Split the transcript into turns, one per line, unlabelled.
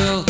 will